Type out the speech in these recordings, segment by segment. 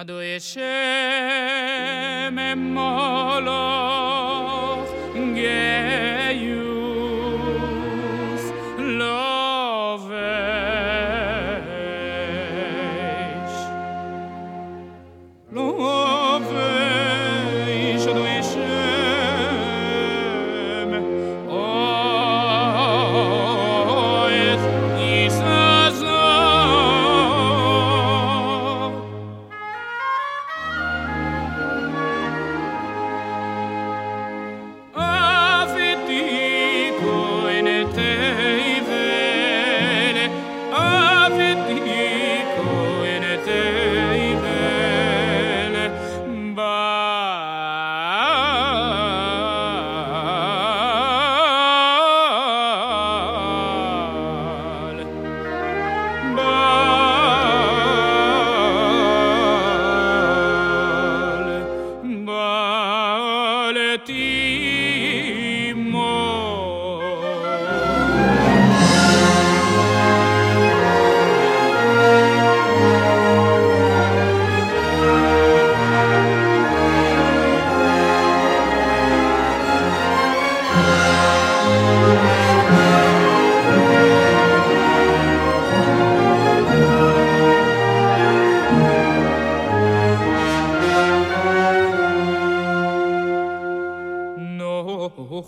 Adonai Hashem Emoloch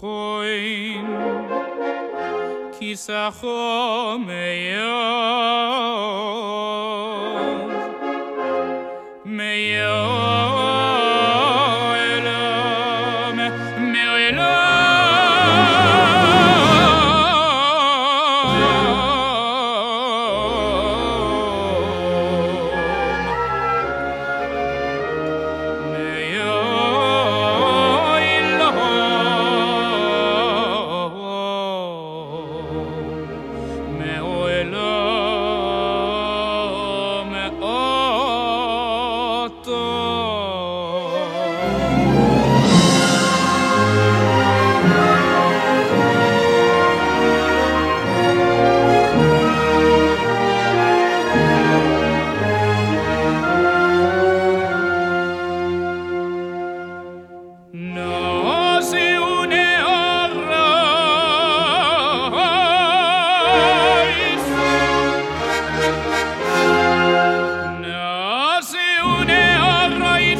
hoin kisa chomeyo meyo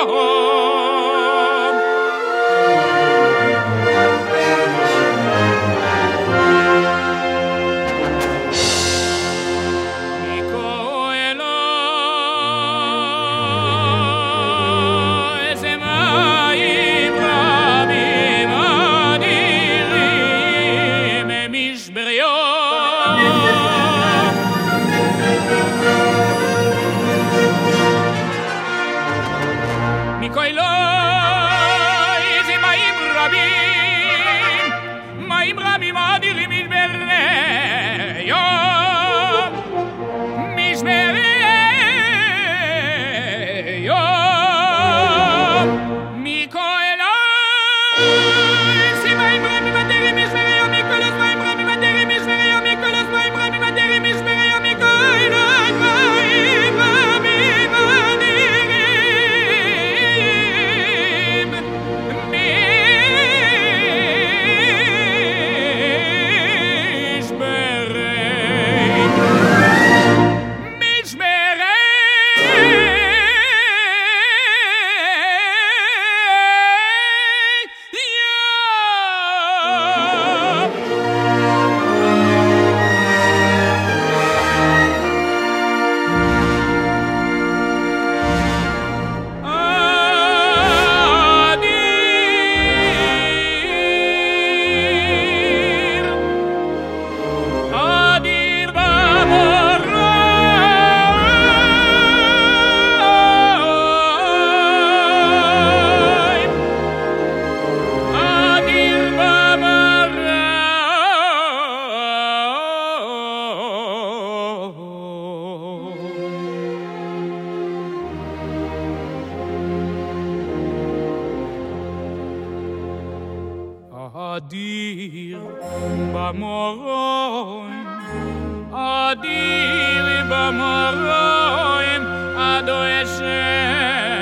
Oh. עד איל במוראים, עד איל במוראים, עד